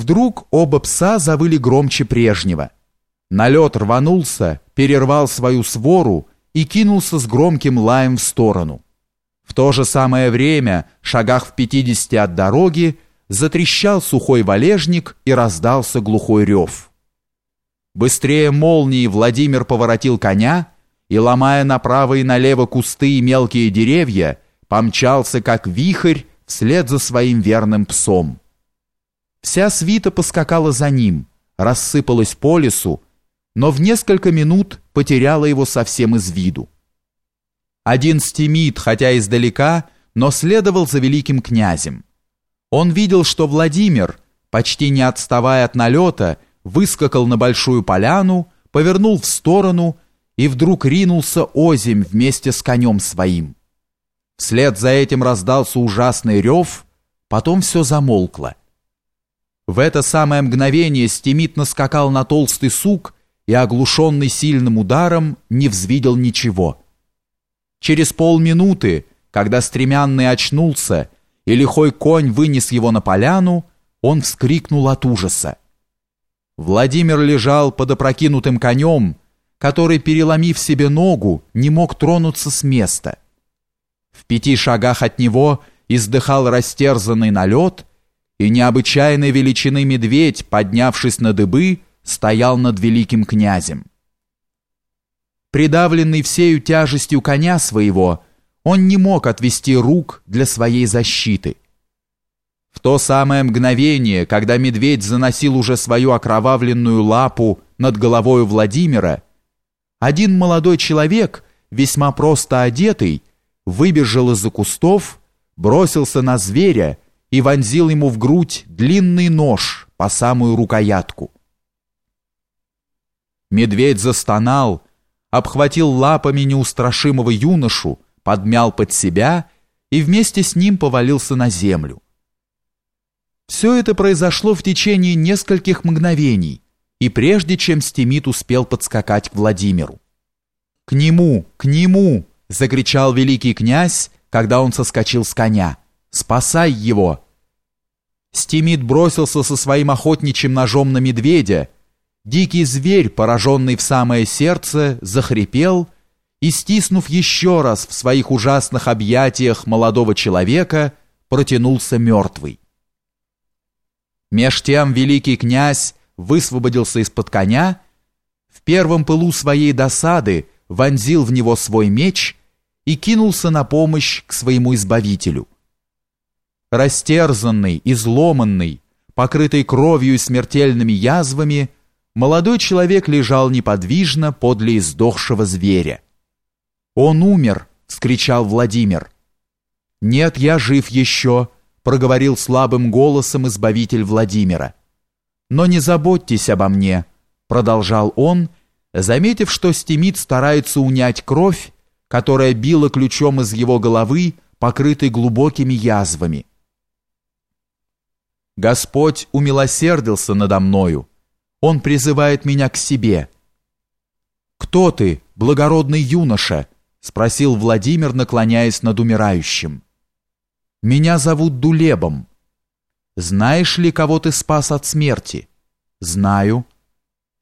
Вдруг оба пса завыли громче прежнего. Налет рванулся, перервал свою свору и кинулся с громким лаем в сторону. В то же самое время, шагах в пятидесяти от дороги, затрещал сухой валежник и раздался глухой рев. Быстрее молнии Владимир поворотил коня и, ломая направо и налево кусты и мелкие деревья, помчался, как вихрь, вслед за своим верным псом. Вся свита поскакала за ним, рассыпалась по лесу, но в несколько минут потеряла его совсем из виду. Один стемит, хотя издалека, но следовал за великим князем. Он видел, что Владимир, почти не отставая от налета, выскакал на большую поляну, повернул в сторону и вдруг ринулся озимь вместе с конем своим. Вслед за этим раздался ужасный рев, потом все замолкло. В это самое мгновение Стемит наскакал на толстый сук и, оглушенный сильным ударом, не взвидел ничего. Через полминуты, когда стремянный очнулся и лихой конь вынес его на поляну, он вскрикнул от ужаса. Владимир лежал под опрокинутым конем, который, переломив себе ногу, не мог тронуться с места. В пяти шагах от него издыхал растерзанный налет, и необычайной величины медведь, поднявшись на дыбы, стоял над великим князем. Придавленный всею тяжестью коня своего, он не мог отвести рук для своей защиты. В то самое мгновение, когда медведь заносил уже свою окровавленную лапу над головой Владимира, один молодой человек, весьма просто одетый, выбежал из-за кустов, бросился на зверя и вонзил ему в грудь длинный нож по самую рукоятку. Медведь застонал, обхватил лапами неустрашимого юношу, подмял под себя и вместе с ним повалился на землю. Все это произошло в течение нескольких мгновений, и прежде чем Стемит успел подскакать к Владимиру. «К нему! К нему!» — закричал великий князь, когда он соскочил с коня. Спасай его!» Стимит бросился со своим охотничьим ножом на медведя. Дикий зверь, пораженный в самое сердце, захрипел и, стиснув еще раз в своих ужасных объятиях молодого человека, протянулся мертвый. Меж тем великий князь высвободился из-под коня, в первом пылу своей досады вонзил в него свой меч и кинулся на помощь к своему избавителю растерзанный, изломанный, покрытый кровью и смертельными язвами, молодой человек лежал неподвижно подле издохшего зверя. «Он умер!» — вскричал Владимир. «Нет, я жив еще!» — проговорил слабым голосом избавитель Владимира. «Но не заботьтесь обо мне!» — продолжал он, заметив, что Стемит старается унять кровь, которая била ключом из его головы, покрытой глубокими язвами. Господь умилосердился надо мною. Он призывает меня к себе. «Кто ты, благородный юноша?» — спросил Владимир, наклоняясь над умирающим. «Меня зовут Дулебом. Знаешь ли, кого ты спас от смерти?» «Знаю».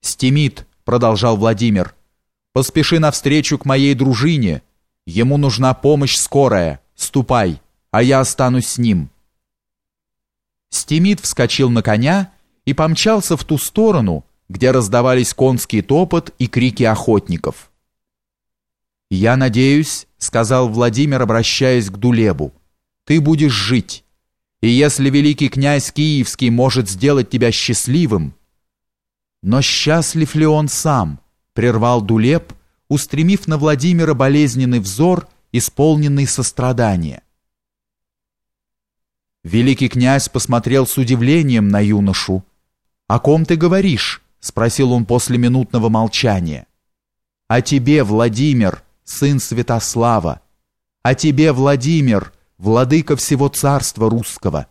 «Стемит», — продолжал Владимир, — «поспеши навстречу к моей дружине. Ему нужна помощь скорая. Ступай, а я останусь с ним». Стемит вскочил на коня и помчался в ту сторону, где раздавались конский топот и крики охотников. «Я надеюсь», — сказал Владимир, обращаясь к Дулебу, — «ты будешь жить, и если великий князь Киевский может сделать тебя счастливым...» «Но счастлив ли он сам?» — прервал Дулеб, устремив на Владимира болезненный взор, исполненный сострадания. Великий князь посмотрел с удивлением на юношу. «О ком ты говоришь?» — спросил он после минутного молчания. «О тебе, Владимир, сын Святослава! О тебе, Владимир, владыка всего царства русского!»